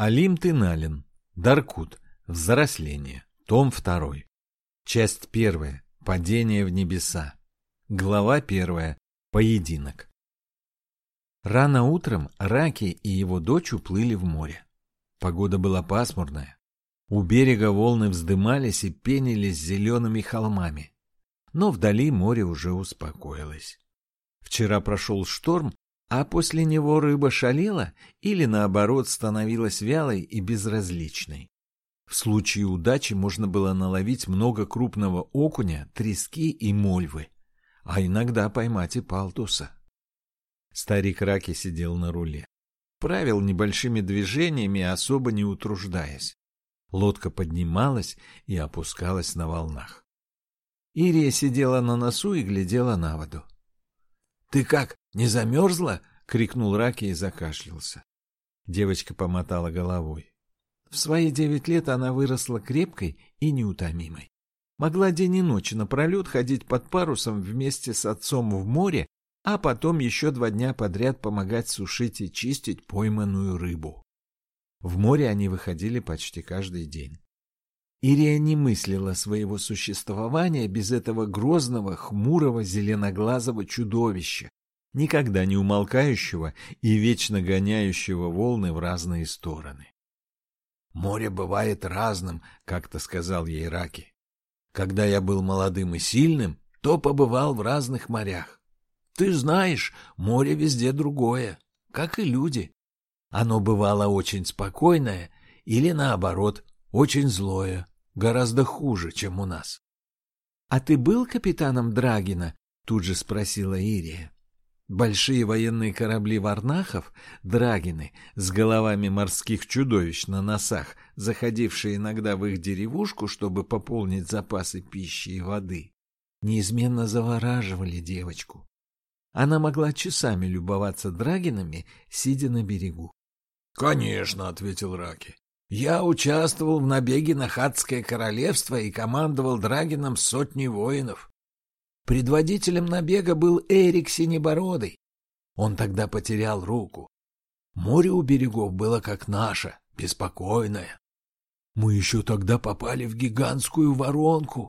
Алим Тыналин. Даркут. Взросление. Том 2. Часть 1. Падение в небеса. Глава 1. Поединок. Рано утром Раки и его дочь уплыли в море. Погода была пасмурная. У берега волны вздымались и пенились зелеными холмами. Но вдали море уже успокоилось. Вчера прошел шторм, а после него рыба шалела или, наоборот, становилась вялой и безразличной. В случае удачи можно было наловить много крупного окуня, трески и мольвы, а иногда поймать и палтуса. Старик Раки сидел на руле. Правил небольшими движениями, особо не утруждаясь. Лодка поднималась и опускалась на волнах. Ирия сидела на носу и глядела на воду. — Ты как, не замерзла? — крикнул Раки и закашлялся. Девочка помотала головой. В свои девять лет она выросла крепкой и неутомимой. Могла день и ночь напролет ходить под парусом вместе с отцом в море, а потом еще два дня подряд помогать сушить и чистить пойманную рыбу. В море они выходили почти каждый день. Ирия не мыслила своего существования без этого грозного, хмурого, зеленоглазого чудовища, никогда не умолкающего и вечно гоняющего волны в разные стороны. «Море бывает разным», — как-то сказал ей Раки. «Когда я был молодым и сильным, то побывал в разных морях. Ты знаешь, море везде другое, как и люди. Оно бывало очень спокойное или, наоборот, очень злое, гораздо хуже, чем у нас. — А ты был капитаном Драгина? — тут же спросила Ирия. Большие военные корабли варнахов, драгины, с головами морских чудовищ на носах, заходившие иногда в их деревушку, чтобы пополнить запасы пищи и воды, неизменно завораживали девочку. Она могла часами любоваться драгинами, сидя на берегу. «Конечно», — ответил Раки. «Я участвовал в набеге на Хатское королевство и командовал драгином сотней воинов. Предводителем набега был Эрик Синебородый. Он тогда потерял руку. Море у берегов было как наше, беспокойное. Мы еще тогда попали в гигантскую воронку.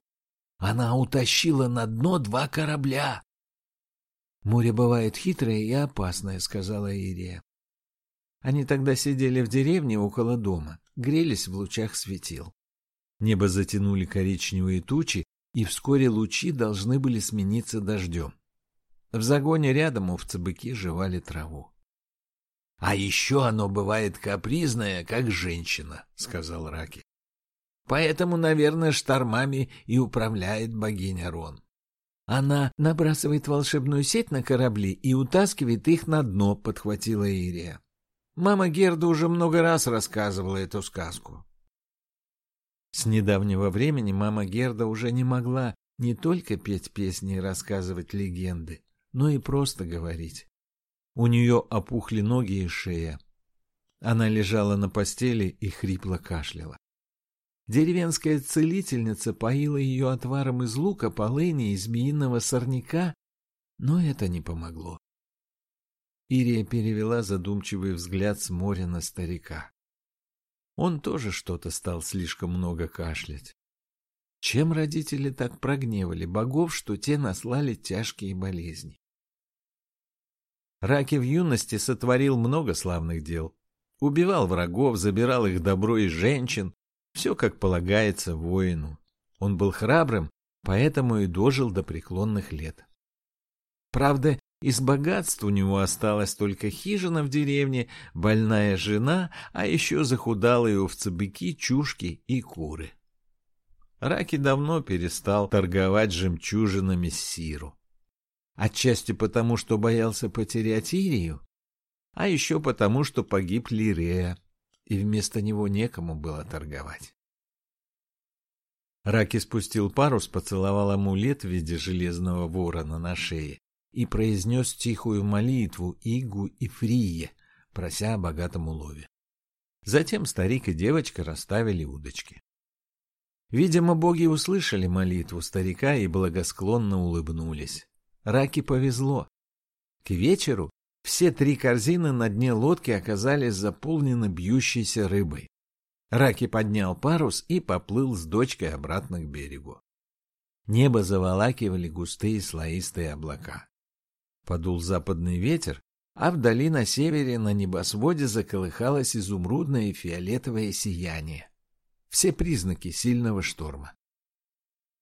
Она утащила на дно два корабля. «Море бывает хитрое и опасное», — сказала Ирия. Они тогда сидели в деревне около дома, грелись в лучах светил. Небо затянули коричневые тучи, и вскоре лучи должны были смениться дождем. В загоне рядом овцы-быки жевали траву. — А еще оно бывает капризное, как женщина, — сказал Раки. — Поэтому, наверное, штормами и управляет богиня Рон. Она набрасывает волшебную сеть на корабли и утаскивает их на дно, — подхватила Ирия. Мама Герда уже много раз рассказывала эту сказку. С недавнего времени мама Герда уже не могла не только петь песни и рассказывать легенды, но и просто говорить. У нее опухли ноги и шея. Она лежала на постели и хрипло кашляла. Деревенская целительница поила ее отваром из лука, полыни и змеиного сорняка, но это не помогло. Ирия перевела задумчивый взгляд с моря на старика. Он тоже что-то стал слишком много кашлять. Чем родители так прогневали богов, что те наслали тяжкие болезни? Раки в юности сотворил много славных дел. Убивал врагов, забирал их добро и женщин. Все как полагается воину. Он был храбрым, поэтому и дожил до преклонных лет. Правда, из богатств у него осталась только хижина в деревне, больная жена, а еще захудалые овцы-быки, чушки и куры. Раки давно перестал торговать жемчужинами Сиру. Отчасти потому, что боялся потерять Ирию, а еще потому, что погиб Лирея, и вместо него некому было торговать. Раки спустил парус, поцеловал амулет в виде железного ворона на шее и произнес тихую молитву Игу и Фрие, прося о богатом улове. Затем старик и девочка расставили удочки. Видимо, боги услышали молитву старика и благосклонно улыбнулись. Раки повезло. К вечеру Все три корзины на дне лодки оказались заполнены бьющейся рыбой. Раки поднял парус и поплыл с дочкой обратно к берегу. Небо заволакивали густые слоистые облака. Подул западный ветер, а вдали на севере на небосводе заколыхалось изумрудное и фиолетовое сияние. Все признаки сильного шторма.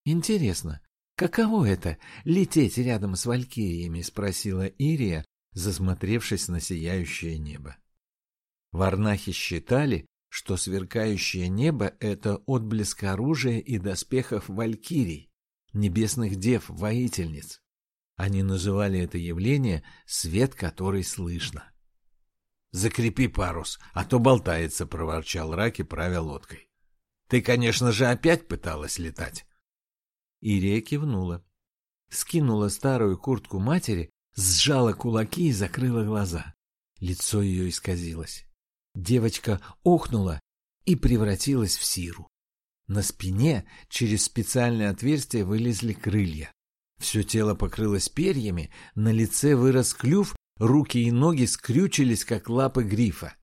Интересно, каково это — лететь рядом с валькириями? — спросила Ирия, засмотревшись на сияющее небо. Варнахи считали, что сверкающее небо — это отблеск оружия и доспехов валькирий, небесных дев-воительниц. Они называли это явление «свет, который слышно». «Закрепи парус, а то болтается», — проворчал Раки, правя лодкой. «Ты, конечно же, опять пыталась летать?» Ирия кивнула. Скинула старую куртку матери, сжала кулаки и закрыла глаза. Лицо ее исказилось. Девочка охнула и превратилась в сиру. На спине через специальное отверстие вылезли крылья. Все тело покрылось перьями, на лице вырос клюв, руки и ноги скрючились, как лапы грифа.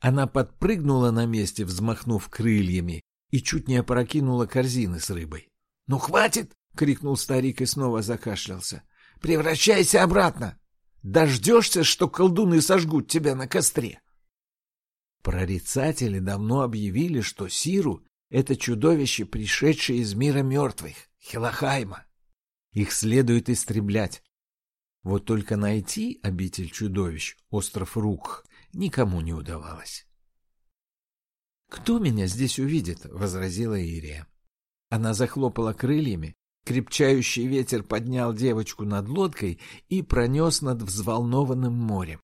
Она подпрыгнула на месте, взмахнув крыльями, и чуть не опрокинула корзины с рыбой. — Ну, хватит! — крикнул старик и снова закашлялся. — Превращайся обратно! Дождешься, что колдуны сожгут тебя на костре! Прорицатели давно объявили, что Сиру — это чудовище, пришедшее из мира мертвых, Хилахайма. Их следует истреблять. Вот только найти обитель чудовищ, остров Рук, никому не удавалось. «Кто меня здесь увидит?» — возразила Ирия. Она захлопала крыльями, крепчающий ветер поднял девочку над лодкой и пронес над взволнованным морем.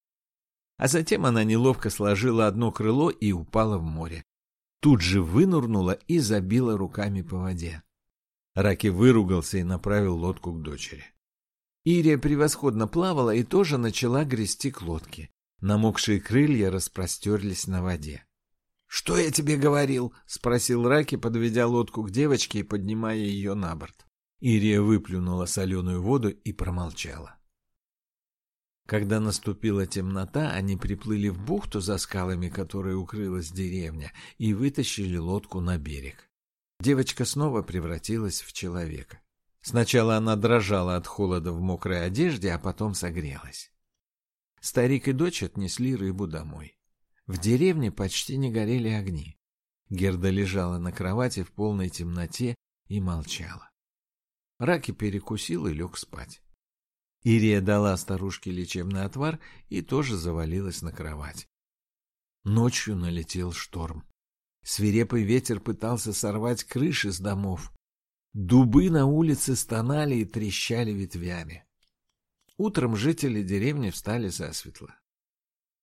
А затем она неловко сложила одно крыло и упала в море. Тут же вынурнула и забила руками по воде. Раки выругался и направил лодку к дочери. Ирия превосходно плавала и тоже начала грести к лодке. Намокшие крылья распростерлись на воде. — Что я тебе говорил? — спросил Раки, подведя лодку к девочке и поднимая ее на борт. Ирия выплюнула соленую воду и промолчала. Когда наступила темнота, они приплыли в бухту за скалами, которой укрылась деревня, и вытащили лодку на берег. Девочка снова превратилась в человека. Сначала она дрожала от холода в мокрой одежде, а потом согрелась. Старик и дочь отнесли рыбу домой. В деревне почти не горели огни. Герда лежала на кровати в полной темноте и молчала. Раки перекусил и лег спать. Ирия дала старушке лечебный отвар и тоже завалилась на кровать. Ночью налетел шторм. Свирепый ветер пытался сорвать крыши с домов. Дубы на улице стонали и трещали ветвями. Утром жители деревни встали засветло.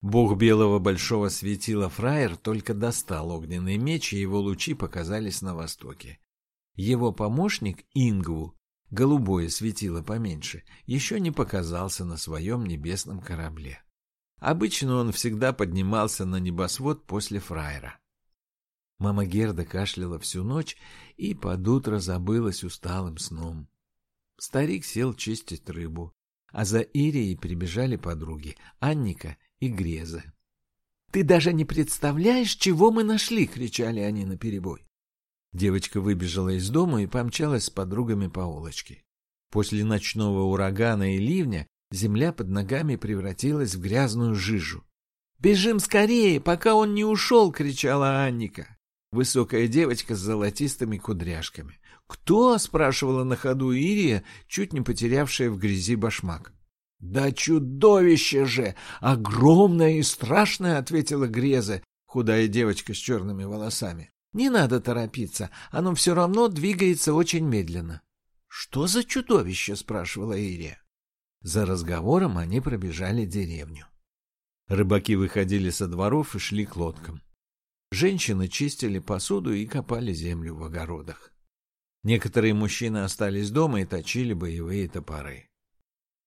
Бог белого большого светила Фраер только достал огненный меч, и его лучи показались на востоке. Его помощник Ингву, голубое светило поменьше, еще не показался на своем небесном корабле. Обычно он всегда поднимался на небосвод после Фраера. Мама Герда кашляла всю ночь и под утро забылась усталым сном. Старик сел чистить рыбу, а за Ирией прибежали подруги Анника и Греза. — Ты даже не представляешь, чего мы нашли! — кричали они наперебой. Девочка выбежала из дома и помчалась с подругами по улочке. После ночного урагана и ливня земля под ногами превратилась в грязную жижу. «Бежим скорее, пока он не ушел!» — кричала Анника. Высокая девочка с золотистыми кудряшками. «Кто?» — спрашивала на ходу Ирия, чуть не потерявшая в грязи башмак. «Да чудовище же! Огромное и страшное!» — ответила Греза, худая девочка с черными волосами. «Не надо торопиться, оно все равно двигается очень медленно». «Что за чудовище?» — спрашивала Ирия. За разговором они пробежали деревню. Рыбаки выходили со дворов и шли к лодкам. Женщины чистили посуду и копали землю в огородах. Некоторые мужчины остались дома и точили боевые топоры.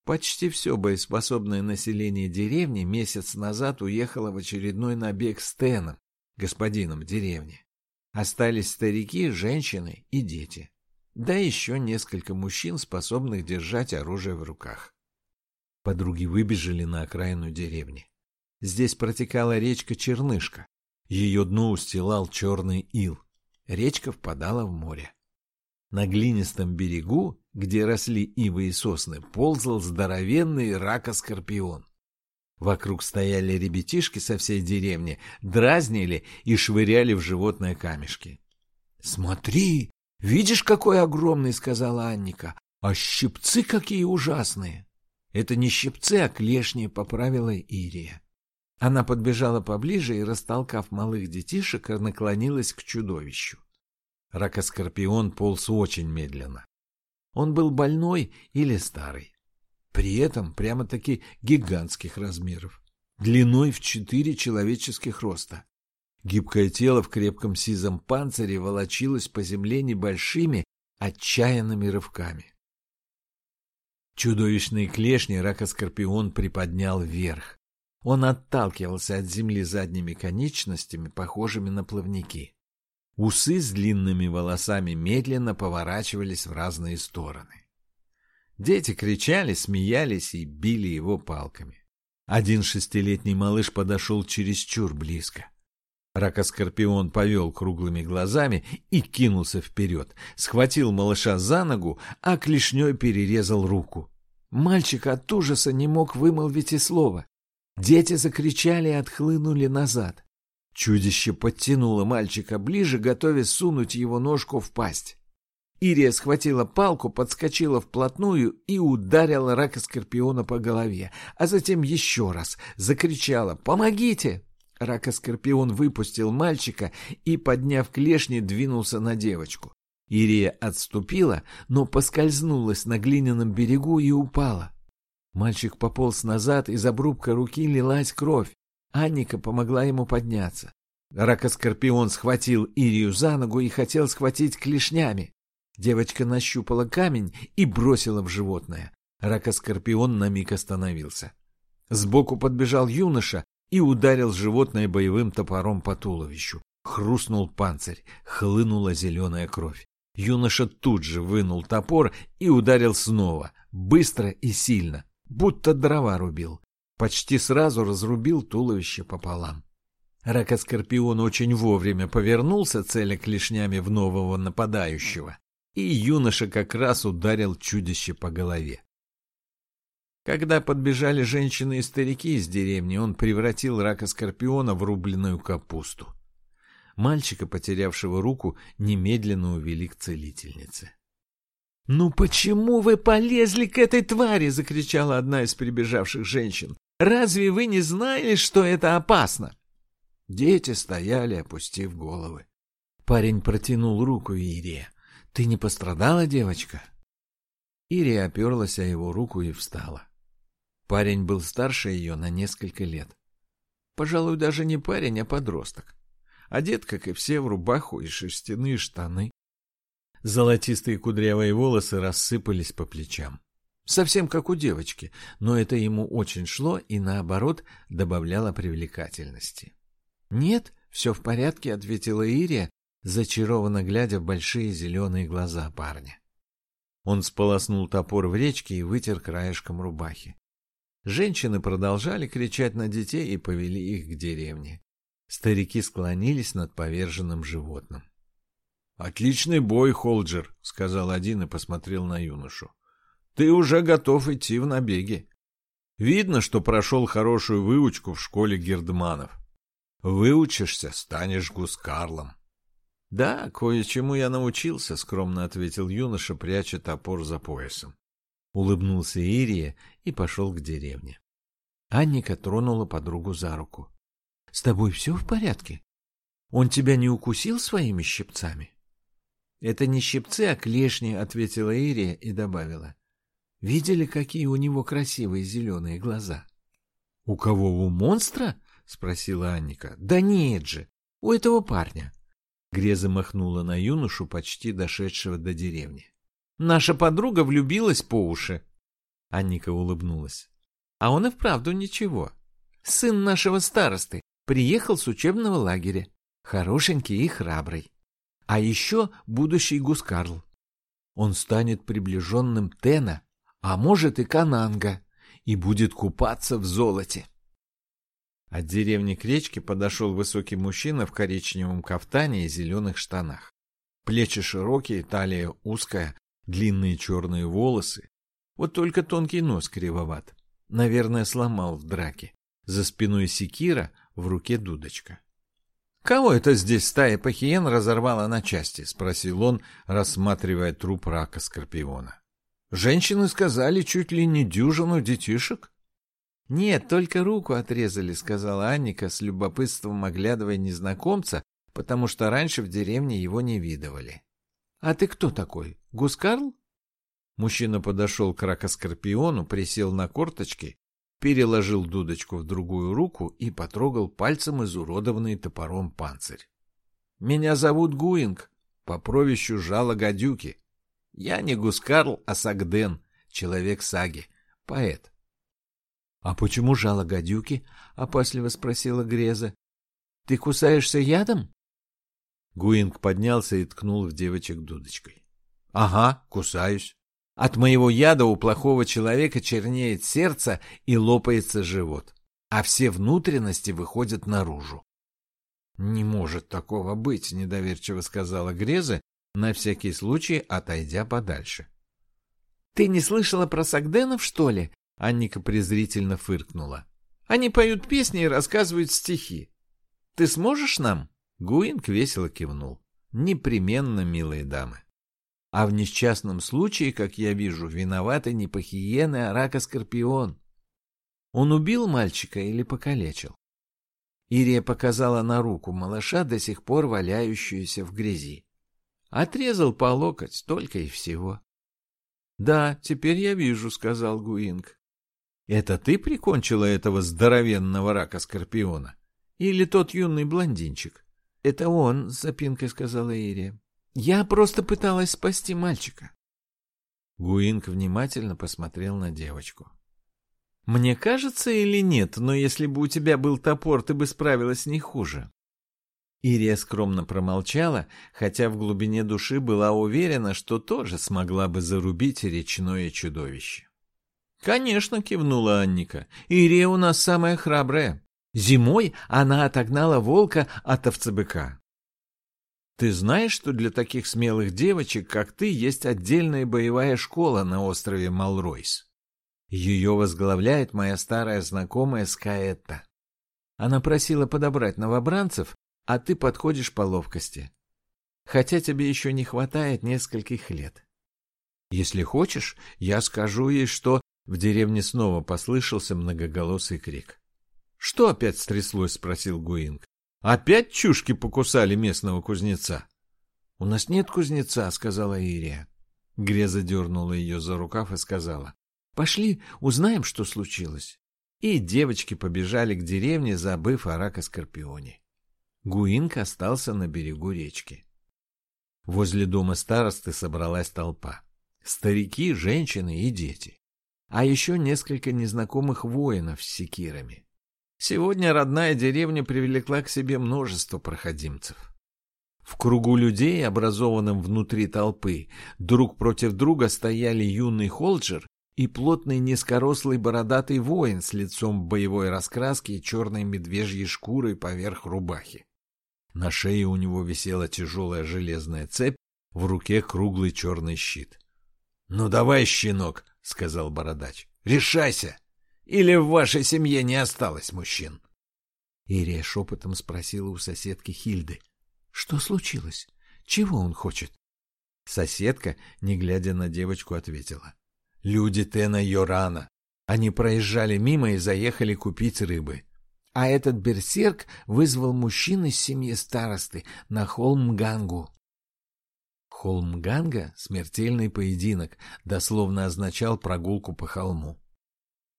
Почти все боеспособное население деревни месяц назад уехало в очередной набег с Теном, господином деревни. Остались старики, женщины и дети. Да еще несколько мужчин, способных держать оружие в руках. Подруги выбежали на окраину деревни. Здесь протекала речка Чернышка. Ее дно устилал черный ил. Речка впадала в море. На глинистом берегу, где росли ивы и сосны, ползал здоровенный ракоскорпион. Вокруг стояли ребятишки со всей деревни, дразнили и швыряли в животное камешки. — Смотри, видишь, какой огромный, — сказала Анника, — а щипцы какие ужасные. — Это не щипцы, а клешни, — поправила Ирия. Она подбежала поближе и, растолкав малых детишек, наклонилась к чудовищу. Ракоскорпион полз очень медленно. Он был больной или старый. При этом прямо-таки гигантских размеров. Длиной в четыре человеческих роста. Гибкое тело в крепком сизом панцире волочилось по земле небольшими, отчаянными рывками. Чудовищные клешни ракоскорпион приподнял вверх. Он отталкивался от земли задними конечностями, похожими на плавники. Усы с длинными волосами медленно поворачивались в разные стороны. Дети кричали, смеялись и били его палками. Один шестилетний малыш подошел чересчур близко. Ракоскорпион повел круглыми глазами и кинулся вперед, схватил малыша за ногу, а клешней перерезал руку. Мальчик от ужаса не мог вымолвить и слова. Дети закричали и отхлынули назад. Чудище подтянуло мальчика ближе, готовясь сунуть его ножку в пасть. Ирия схватила палку, подскочила вплотную и ударила рака Скорпиона по голове, а затем еще раз закричала «Помогите!». Рака-скорпион выпустил мальчика и, подняв клешни, двинулся на девочку. Ирия отступила, но поскользнулась на глиняном берегу и упала. Мальчик пополз назад, из обрубка руки лилась кровь. Анника помогла ему подняться. Ракоскорпион схватил Ирию за ногу и хотел схватить клешнями. Девочка нащупала камень и бросила в животное. Ракоскорпион на миг остановился. Сбоку подбежал юноша и ударил животное боевым топором по туловищу. Хрустнул панцирь, хлынула зеленая кровь. Юноша тут же вынул топор и ударил снова, быстро и сильно, будто дрова рубил почти сразу разрубил туловище пополам. Ракоскорпион очень вовремя повернулся, целя клешнями в нового нападающего, и юноша как раз ударил чудище по голове. Когда подбежали женщины и старики из деревни, он превратил рака скорпиона в рубленную капусту. Мальчика, потерявшего руку, немедленно увели к целительнице. «Ну почему вы полезли к этой твари?» — закричала одна из прибежавших женщин. Разве вы не знали, что это опасно? Дети стояли, опустив головы. Парень протянул руку Ирия. «Ты не пострадала, девочка?» Ирия оперлась о его руку и встала. Парень был старше ее на несколько лет. Пожалуй, даже не парень, а подросток. Одет, как и все, в рубаху и шерстяные штаны. Золотистые кудрявые волосы рассыпались по плечам. Совсем как у девочки, но это ему очень шло и, наоборот, добавляло привлекательности. «Нет, все в порядке», — ответила Ирия, зачарованно глядя в большие зеленые глаза парня. Он сполоснул топор в речке и вытер краешком рубахи. Женщины продолжали кричать на детей и повели их к деревне. Старики склонились над поверженным животным. «Отличный бой, Холджер», — сказал один и посмотрел на юношу. Ты уже готов идти в набеги. Видно, что прошел хорошую выучку в школе Гердманов. Выучишься, станешь гускарлом. — Да, кое-чему я научился, — скромно ответил юноша, пряча топор за поясом. Улыбнулся Ирия и пошел к деревне. Анника тронула подругу за руку. — С тобой все в порядке? Он тебя не укусил своими щипцами? — Это не щипцы, а клешни, — ответила Ирия и добавила. Видели, какие у него красивые зеленые глаза? — У кого, у монстра? — спросила Анника. — Да нет же, у этого парня. Греза махнула на юношу, почти дошедшего до деревни. — Наша подруга влюбилась по уши. Анника улыбнулась. — А он и вправду ничего. Сын нашего старосты приехал с учебного лагеря. Хорошенький и храбрый. А еще будущий Гускарл. Он станет приближенным Тена а может и Кананга. и будет купаться в золоте. От деревни к речке подошел высокий мужчина в коричневом кафтане и зеленых штанах. Плечи широкие, талия узкая, длинные черные волосы. Вот только тонкий нос кривоват. Наверное, сломал в драке. За спиной секира, в руке дудочка. «Кого это здесь стая пахиен разорвала на части?» — спросил он, рассматривая труп рака Скорпиона. «Женщины сказали чуть ли не дюжину детишек?» «Нет, только руку отрезали», — сказала Анника с любопытством оглядывая незнакомца, потому что раньше в деревне его не видывали. «А ты кто такой? Гускарл?» Мужчина подошел к ракоскорпиону, присел на корточки переложил дудочку в другую руку и потрогал пальцем изуродованный топором панцирь. «Меня зовут Гуинг, по провищу жало гадюки. Я не Гускарл, а Сагден, человек саги, поэт». «А почему жало гадюки?» — опасливо спросила Греза. «Ты кусаешься ядом?» Гуинг поднялся и ткнул в девочек дудочкой. «Ага, кусаюсь. От моего яда у плохого человека чернеет сердце и лопается живот, а все внутренности выходят наружу. «Не может такого быть», — недоверчиво сказала Греза, на всякий случай отойдя подальше. «Ты не слышала про Сагденов, что ли?» — Анника презрительно фыркнула. «Они поют песни и рассказывают стихи. Ты сможешь нам?» Гуинг весело кивнул. «Непременно, милые дамы». А в несчастном случае, как я вижу, виноваты не пахиены, а рака-скорпион. Он убил мальчика или покалечил? Ирия показала на руку малыша, до сих пор валяющуюся в грязи. Отрезал по локоть, только и всего. — Да, теперь я вижу, — сказал Гуинг. — Это ты прикончила этого здоровенного рака-скорпиона? Или тот юный блондинчик? — Это он, — запинкой сказала Ирия. Я просто пыталась спасти мальчика. Гуинг внимательно посмотрел на девочку. Мне кажется или нет, но если бы у тебя был топор, ты бы справилась не хуже. Ирия скромно промолчала, хотя в глубине души была уверена, что тоже смогла бы зарубить речное чудовище. «Конечно», — кивнула Анника, — «Ирия у нас самая храбрая. Зимой она отогнала волка от овцебыка. Ты знаешь, что для таких смелых девочек, как ты, есть отдельная боевая школа на острове Малройс? Ее возглавляет моя старая знакомая Скаэтта. Она просила подобрать новобранцев, а ты подходишь по ловкости. Хотя тебе еще не хватает нескольких лет. Если хочешь, я скажу ей, что... В деревне снова послышался многоголосый крик. — Что опять стряслось? — спросил Гуинг. Опять чушки покусали местного кузнеца? — У нас нет кузнеца, — сказала Ирия. Греза дернула ее за рукав и сказала. — Пошли, узнаем, что случилось. И девочки побежали к деревне, забыв о рака-скорпионе. Гуинк остался на берегу речки. Возле дома старосты собралась толпа. Старики, женщины и дети. А еще несколько незнакомых воинов с секирами. Сегодня родная деревня привлекла к себе множество проходимцев. В кругу людей, образованном внутри толпы, друг против друга стояли юный холджер и плотный низкорослый бородатый воин с лицом боевой раскраски и черной медвежьей шкурой поверх рубахи. На шее у него висела тяжелая железная цепь, в руке круглый черный щит. — Ну давай, щенок, — сказал бородач, — решайся! Или в вашей семье не осталось мужчин? Ирия шепотом спросила у соседки Хильды. Что случилось? Чего он хочет? Соседка, не глядя на девочку, ответила. Люди Тена Йорана. Они проезжали мимо и заехали купить рыбы. А этот берсерк вызвал мужчин из семьи старосты на холм Гангу. Холм Ганга — смертельный поединок, дословно означал прогулку по холму.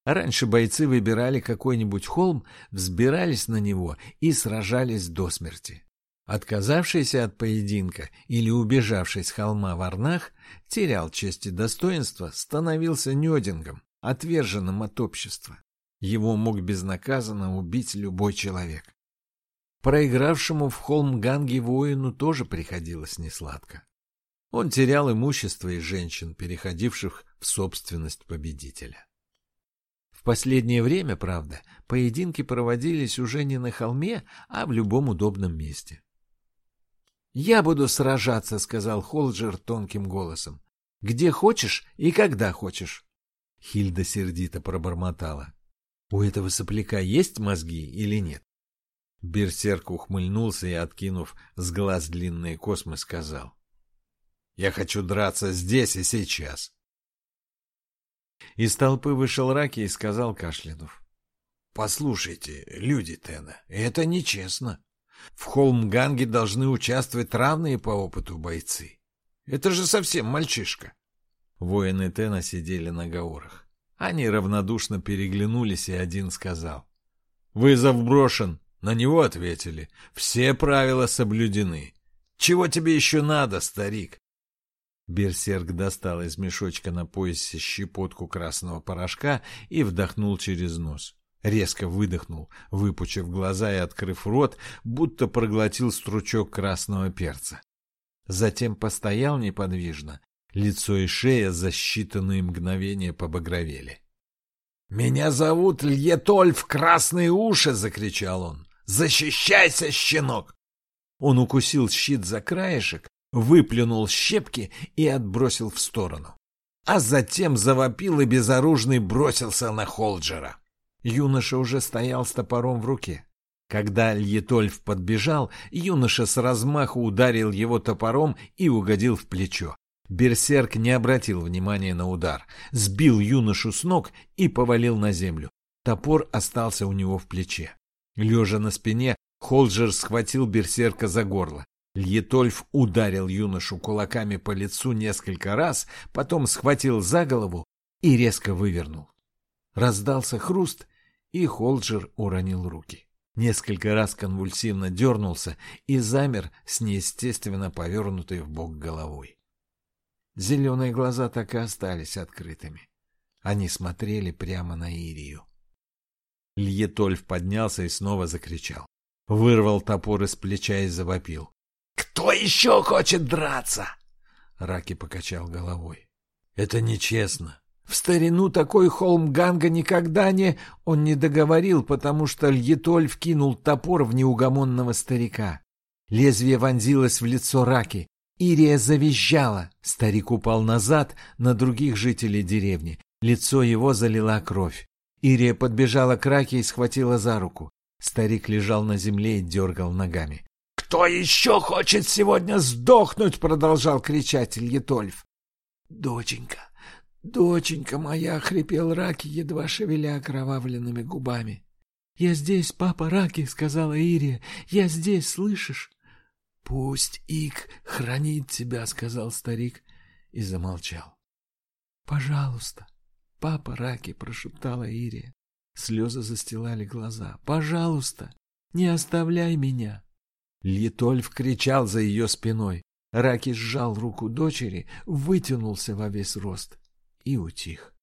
Раньше бойцы выбирали какой-нибудь холм, взбирались на него и сражались до смерти. Отказавшийся от поединка или убежавший с холма в терял честь и достоинство, становился нёдингом, отверженным от общества. Его мог безнаказанно убить любой человек. Проигравшему в холм Ганги воину тоже приходилось несладко. Он терял имущество и женщин, переходивших в собственность победителя последнее время, правда, поединки проводились уже не на холме, а в любом удобном месте. «Я буду сражаться», — сказал Холджер тонким голосом. «Где хочешь и когда хочешь». Хильда сердито пробормотала. «У этого сопляка есть мозги или нет?» Берсерк ухмыльнулся и, откинув с глаз длинные космы, сказал. «Я хочу драться здесь и сейчас». Из толпы вышел Раки и сказал Кашлянув. «Послушайте, люди Тена, это нечестно. В Холмганге должны участвовать равные по опыту бойцы. Это же совсем мальчишка». Воины Тена сидели на гаурах. Они равнодушно переглянулись, и один сказал. «Вызов брошен». На него ответили. «Все правила соблюдены. Чего тебе еще надо, старик?» Берсерк достал из мешочка на поясе щепотку красного порошка и вдохнул через нос. Резко выдохнул, выпучив глаза и открыв рот, будто проглотил стручок красного перца. Затем постоял неподвижно, лицо и шея за считанные мгновения побагровели. «Меня зовут Льетольф Красные Уши!» — закричал он. «Защищайся, щенок!» Он укусил щит за краешек, выплюнул щепки и отбросил в сторону. А затем завопил и безоружный бросился на Холджера. Юноша уже стоял с топором в руке. Когда Льетольф подбежал, юноша с размаху ударил его топором и угодил в плечо. Берсерк не обратил внимания на удар, сбил юношу с ног и повалил на землю. Топор остался у него в плече. Лежа на спине, Холджер схватил берсерка за горло. Льетольф ударил юношу кулаками по лицу несколько раз, потом схватил за голову и резко вывернул. Раздался хруст, и Холджер уронил руки. Несколько раз конвульсивно дернулся и замер с неестественно повернутой в бок головой. Зеленые глаза так и остались открытыми. Они смотрели прямо на Ирию. Льетольф поднялся и снова закричал. Вырвал топор из плеча и завопил. «Кто еще хочет драться?» Раки покачал головой. «Это нечестно. В старину такой холм Ганга никогда не...» Он не договорил, потому что Льетольф кинул топор в неугомонного старика. Лезвие вонзилось в лицо Раки. Ирия завизжала. Старик упал назад на других жителей деревни. Лицо его залила кровь. Ирия подбежала к Раке и схватила за руку. Старик лежал на земле и дергал ногами. «Кто еще хочет сегодня сдохнуть?» — продолжал кричать Ильетольф. «Доченька, доченька моя!» — хрипел Раки, едва шевеля окровавленными губами. «Я здесь, папа Раки!» — сказала Ирия. «Я здесь, слышишь?» «Пусть Ик хранит тебя!» — сказал старик и замолчал. «Пожалуйста, папа Раки!» — прошептала Ирия. Слезы застилали глаза. «Пожалуйста, не оставляй меня!» Литольф кричал за ее спиной. Раки сжал руку дочери, вытянулся во весь рост и утих.